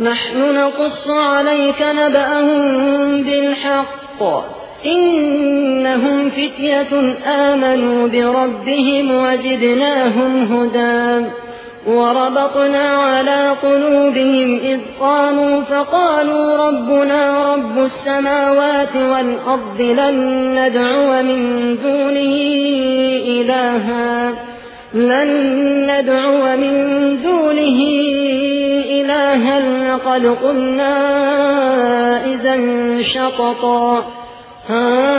نحن نقص عليك نبأهم بالحق. إنهم فتية آمنوا بربهم وجدناهم هدى. وربطنا على قلوبهم إذ قاموا فقالوا ربنا رب السماوات والأرض لن ندعو من دونه إلها. لن ندعو من دونه إلها لقد قلنا إذا شططا. هؤلاء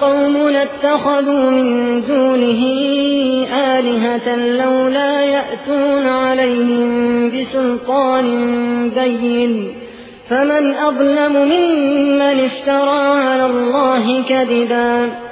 قوم اتخذوا من دونه آلهة لولا يأتون عليهم بسلطان بين. فمن أظلم ممن افترى على الله كذبا.